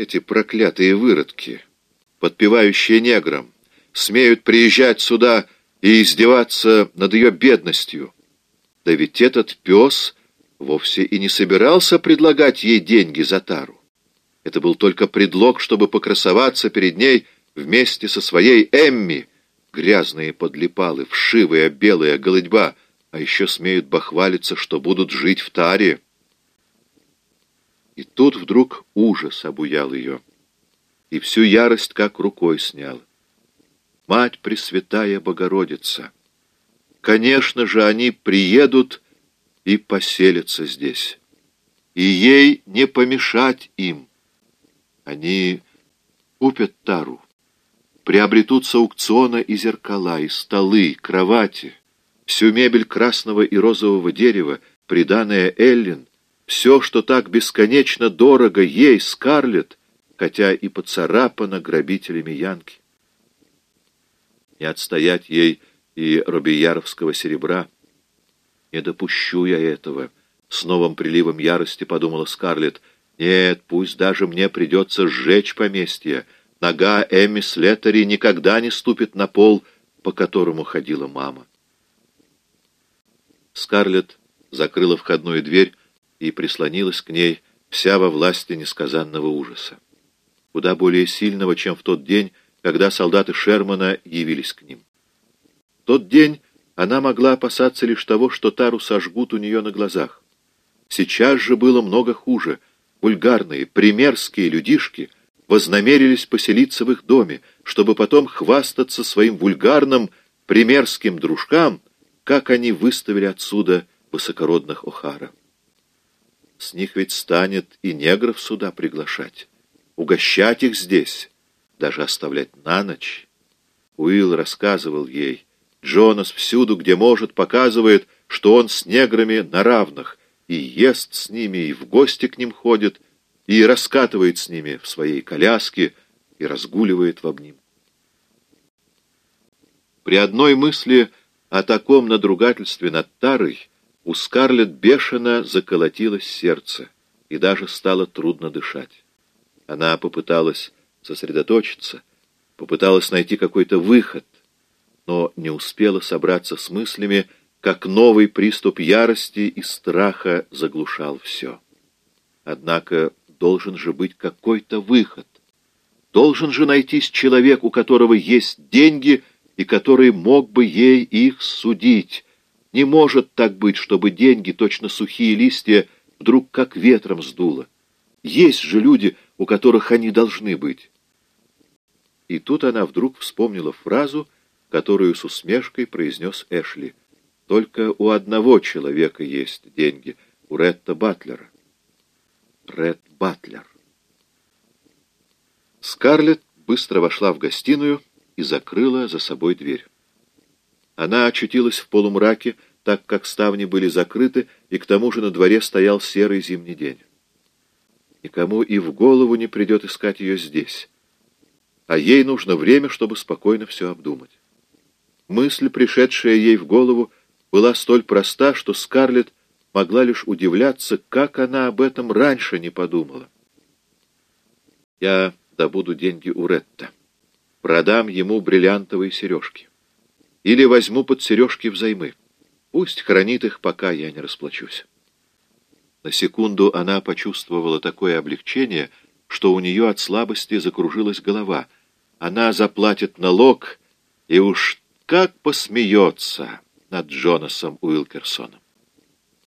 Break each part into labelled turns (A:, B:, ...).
A: Эти проклятые выродки, подпевающие неграм, смеют приезжать сюда и издеваться над ее бедностью. Да ведь этот пес вовсе и не собирался предлагать ей деньги за тару. Это был только предлог, чтобы покрасоваться перед ней вместе со своей Эмми. Грязные подлипалы, вшивая белая голодьба, а еще смеют бахвалиться, что будут жить в таре. И тут вдруг ужас обуял ее, и всю ярость как рукой снял. Мать Пресвятая Богородица! Конечно же, они приедут и поселятся здесь. И ей не помешать им. Они купят тару, приобретут с аукциона и зеркала, и столы, кровати, всю мебель красного и розового дерева, приданная Эллин, все, что так бесконечно дорого ей, Скарлетт, хотя и поцарапано грабителями Янки. Не отстоять ей и робияровского серебра. Не допущу я этого. С новым приливом ярости подумала Скарлетт. Нет, пусть даже мне придется сжечь поместье. Нога Эмми Слеттери никогда не ступит на пол, по которому ходила мама. Скарлетт закрыла входную дверь и прислонилась к ней, вся во власти несказанного ужаса. Куда более сильного, чем в тот день, когда солдаты Шермана явились к ним. В тот день она могла опасаться лишь того, что Тару сожгут у нее на глазах. Сейчас же было много хуже. Вульгарные, примерские людишки вознамерились поселиться в их доме, чтобы потом хвастаться своим вульгарным, примерским дружкам, как они выставили отсюда высокородных Охара. С них ведь станет и негров сюда приглашать, угощать их здесь, даже оставлять на ночь. Уилл рассказывал ей, Джонас всюду, где может, показывает, что он с неграми на равных, и ест с ними, и в гости к ним ходит, и раскатывает с ними в своей коляске, и разгуливает в обним. При одной мысли о таком надругательстве над Тарой у Скарлетт бешено заколотилось сердце, и даже стало трудно дышать. Она попыталась сосредоточиться, попыталась найти какой-то выход, но не успела собраться с мыслями, как новый приступ ярости и страха заглушал все. Однако должен же быть какой-то выход. Должен же найтись человек, у которого есть деньги и который мог бы ей их судить, не может так быть, чтобы деньги, точно сухие листья, вдруг как ветром сдуло. Есть же люди, у которых они должны быть. И тут она вдруг вспомнила фразу, которую с усмешкой произнес Эшли. Только у одного человека есть деньги, у Ретта Батлера. Ред Батлер. Скарлетт быстро вошла в гостиную и закрыла за собой дверь. Она очутилась в полумраке, так как ставни были закрыты, и к тому же на дворе стоял серый зимний день. Никому и в голову не придет искать ее здесь. А ей нужно время, чтобы спокойно все обдумать. Мысль, пришедшая ей в голову, была столь проста, что Скарлетт могла лишь удивляться, как она об этом раньше не подумала. «Я добуду деньги у Ретта. Продам ему бриллиантовые сережки. Или возьму под сережки взаймы. Пусть хранит их, пока я не расплачусь. На секунду она почувствовала такое облегчение, что у нее от слабости закружилась голова. Она заплатит налог и уж как посмеется над Джонасом Уилкерсоном.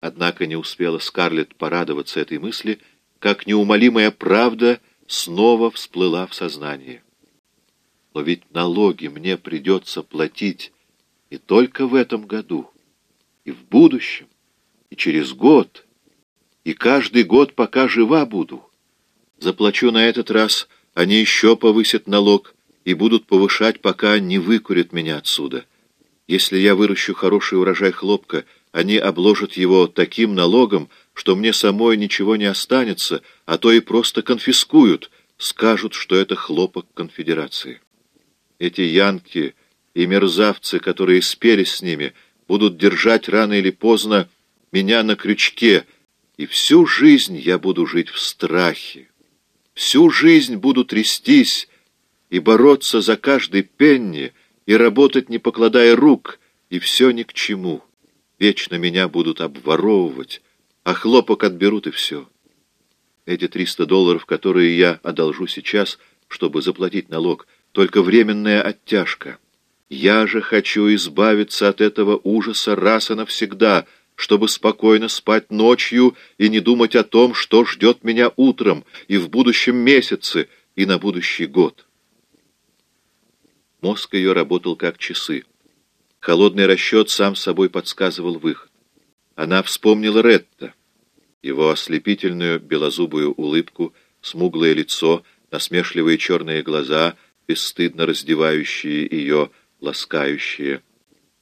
A: Однако не успела Скарлетт порадоваться этой мысли, как неумолимая правда снова всплыла в сознание. Но ведь налоги мне придется платить не только в этом году, и в будущем, и через год, и каждый год, пока жива буду. Заплачу на этот раз, они еще повысят налог и будут повышать, пока не выкурят меня отсюда. Если я выращу хороший урожай хлопка, они обложат его таким налогом, что мне самой ничего не останется, а то и просто конфискуют, скажут, что это хлопок конфедерации. Эти янки и мерзавцы, которые спелись с ними, будут держать рано или поздно меня на крючке, и всю жизнь я буду жить в страхе. всю жизнь буду трястись и бороться за каждый пенни, и работать, не покладая рук, и все ни к чему. Вечно меня будут обворовывать, а хлопок отберут, и все. Эти триста долларов, которые я одолжу сейчас, чтобы заплатить налог, только временная оттяжка. Я же хочу избавиться от этого ужаса раз и навсегда, чтобы спокойно спать ночью и не думать о том, что ждет меня утром и в будущем месяце и на будущий год. Мозг ее работал как часы. Холодный расчет сам собой подсказывал выход. Она вспомнила Ретта, его ослепительную белозубую улыбку, смуглое лицо, насмешливые черные глаза, бесстыдно раздевающие ее, ласкающие.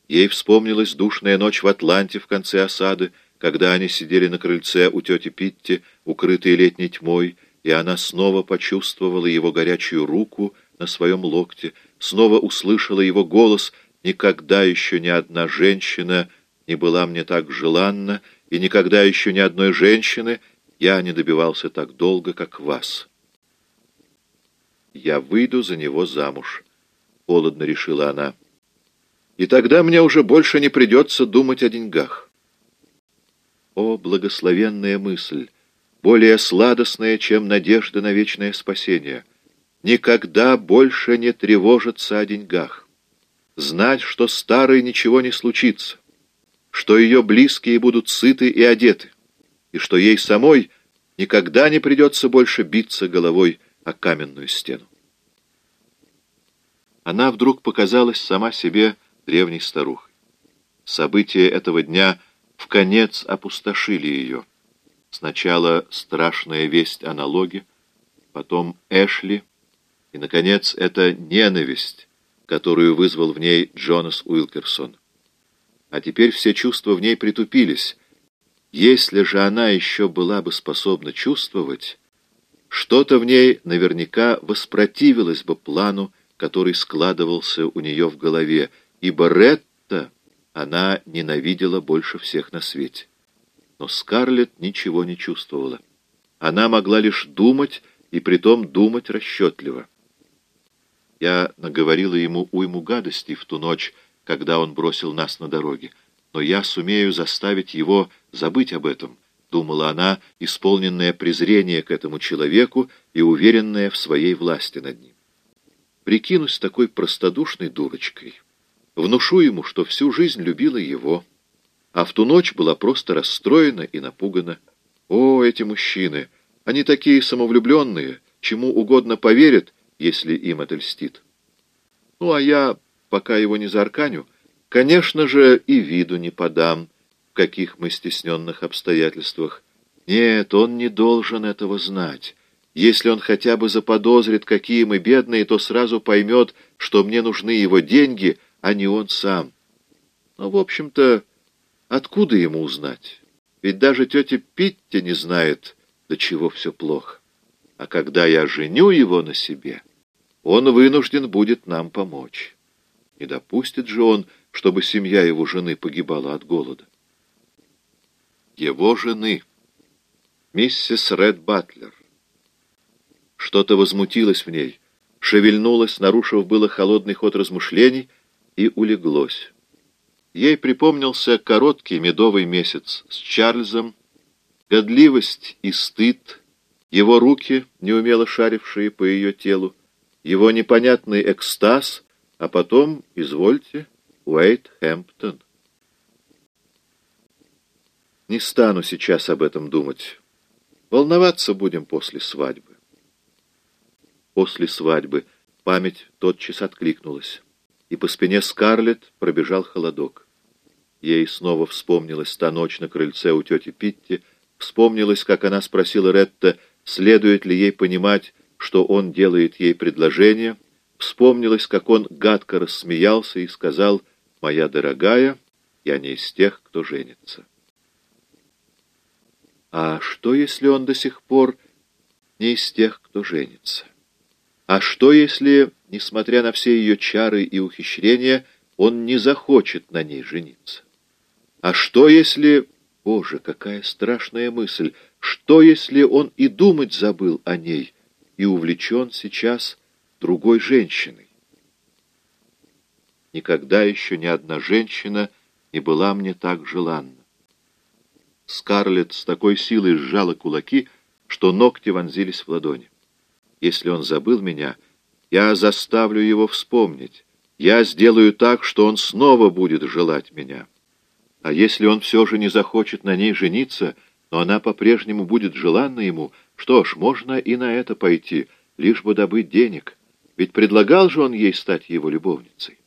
A: Ей вспомнилась душная ночь в Атланте в конце осады, когда они сидели на крыльце у тети Питти, укрытые летней тьмой, и она снова почувствовала его горячую руку на своем локте, снова услышала его голос «Никогда еще ни одна женщина не была мне так желанна, и никогда еще ни одной женщины я не добивался так долго, как вас». «Я выйду за него замуж», — холодно решила она. «И тогда мне уже больше не придется думать о деньгах». О, благословенная мысль! Более сладостная, чем надежда на вечное спасение. Никогда больше не тревожиться о деньгах. Знать, что старой ничего не случится, что ее близкие будут сыты и одеты, и что ей самой никогда не придется больше биться головой о каменную стену. Она вдруг показалась сама себе древней старухой. События этого дня в конец опустошили ее. Сначала страшная весть о налоге, потом Эшли, и, наконец, эта ненависть, которую вызвал в ней Джонас Уилкерсон. А теперь все чувства в ней притупились. Если же она еще была бы способна чувствовать, что-то в ней наверняка воспротивилось бы плану, который складывался у нее в голове, ибо Ретта она ненавидела больше всех на свете. Но Скарлетт ничего не чувствовала. Она могла лишь думать, и притом думать расчетливо. Я наговорила ему уйму гадостей в ту ночь, когда он бросил нас на дороге, но я сумею заставить его забыть об этом, думала она, исполненная презрения к этому человеку и уверенная в своей власти над ним. Прикинусь такой простодушной дурочкой. Внушу ему, что всю жизнь любила его, а в ту ночь была просто расстроена и напугана. О, эти мужчины! Они такие самовлюбленные, чему угодно поверят, если им это льстит. Ну, а я, пока его не зарканю, конечно же, и виду не подам, в каких мы стесненных обстоятельствах. Нет, он не должен этого знать. Если он хотя бы заподозрит, какие мы бедные, то сразу поймет, что мне нужны его деньги, а не он сам. Но, в общем-то, откуда ему узнать? Ведь даже тетя Питти не знает, до чего все плохо. А когда я женю его на себе, он вынужден будет нам помочь. Не допустит же он, чтобы семья его жены погибала от голода. Его жены, миссис Ред Батлер. Что-то возмутилось в ней, шевельнулось, нарушив было холодный ход размышлений, и улеглось. Ей припомнился короткий медовый месяц с Чарльзом, годливость и стыд, его руки, неумело шарившие по ее телу, его непонятный экстаз, а потом, извольте, Уэйт Хэмптон. Не стану сейчас об этом думать. Волноваться будем после свадьбы после свадьбы. Память тотчас откликнулась, и по спине Скарлетт пробежал холодок. Ей снова вспомнилась та ночь на крыльце у тети Питти, вспомнилось, как она спросила Ретта, следует ли ей понимать, что он делает ей предложение, вспомнилось, как он гадко рассмеялся и сказал «Моя дорогая, я не из тех, кто женится». А что, если он до сих пор не из тех, кто женится? А что, если, несмотря на все ее чары и ухищрения, он не захочет на ней жениться? А что, если... Боже, какая страшная мысль! Что, если он и думать забыл о ней, и увлечен сейчас другой женщиной. Никогда еще ни одна женщина не была мне так желанна. Скарлетт с такой силой сжала кулаки, что ногти вонзились в ладони. Если он забыл меня, я заставлю его вспомнить. Я сделаю так, что он снова будет желать меня. А если он все же не захочет на ней жениться, но она по-прежнему будет желанна ему, что ж, можно и на это пойти, лишь бы добыть денег. Ведь предлагал же он ей стать его любовницей.